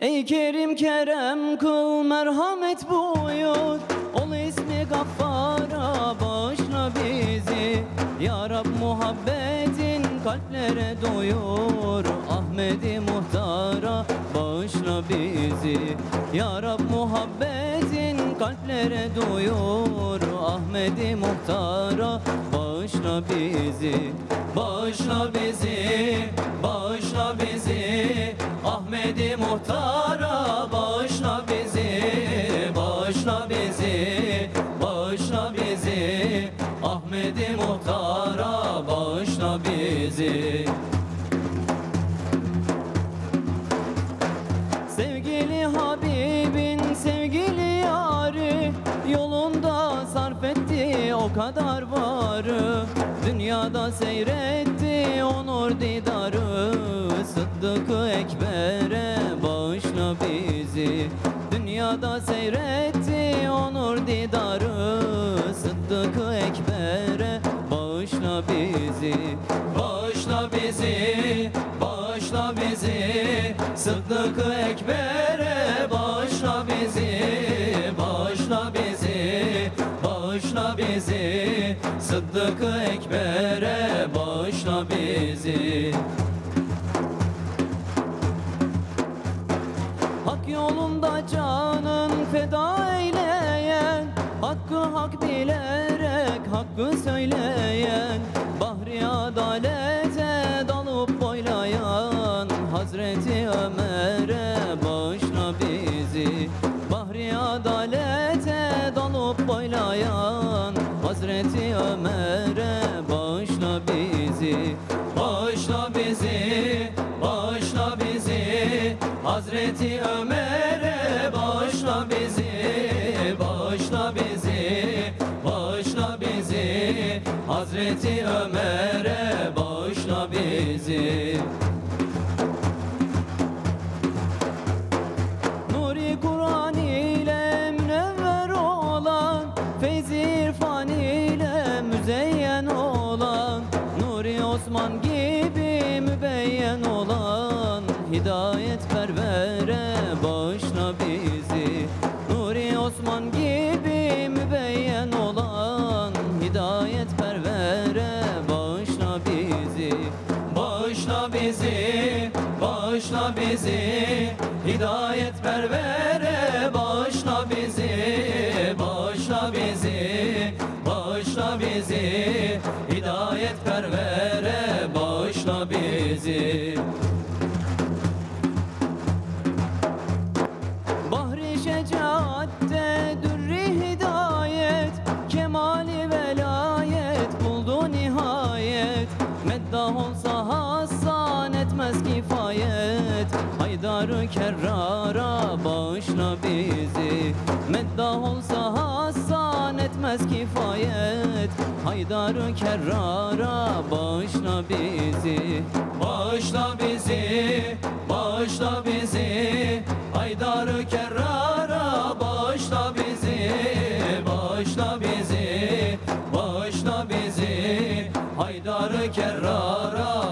Ey Kerim Kerem kıl merhamet buyur. Ol ismi gaffara bağışla bizi. Ya Rab muhabbetin kalplere doyur. Ahmedi muhtara bağışla bizi. Ya Rab muhabbetin kalplere doyur. Ahmedi muhtara bağışla bizi Bağışla bizi, bağışla bizi. Ahmedi muhtara bağışla bizi Bağışla bizi, bağışla bizi. Ahmedi muhtara bağışla bizi. Sevgili Habibin sevgili yarı Yolunda sarf etti o kadar varı Dünyada seyretti onur didarı Sıddık-ı Ekber'e bağışla bizi. Dünyada seyretti onur didarı Sıddık-ı Ekber'e bağışla bizi. Bağışla bizi, bağışla bizi. Sıddık-ı Ekber'e bağışla bizi. Bağışla bizi, bağışla bizi. Sıddık-ı bizi. Hak yolunda canın feda eyleyen Hakkı hak bilerek hakkı söyleyen Bahri adalete bizi, bağışla bizi Hazreti Ömer'e bağışla bizi Bağışla bizi, bağışla bizi. Hazreti Ömer'e bağışla bizi. Nuri Kur'an ile münevver olan Feyzi irfan ile müzeyyen olan Nuri Osman gibi Hidayet pervere bağışla bizi. Nuri Osman gibi mübeyyen olan Hidayet pervere bağışla bizi. Bağışla bizi, bağışla bizi. Hidayet pervere bağışla bizi Bağışla bizi, bağışla bizi kerrara bağışla bizi. Meddah olsa Hasan etmez kifayet. Haydar-ı kerrara bağışla bizi. Bağışla bizi, bağışla bizi. Haydar-ı kerrara bağışla bizi. Bağışla bizi, bağışla bizi. Haydar-ı kerrara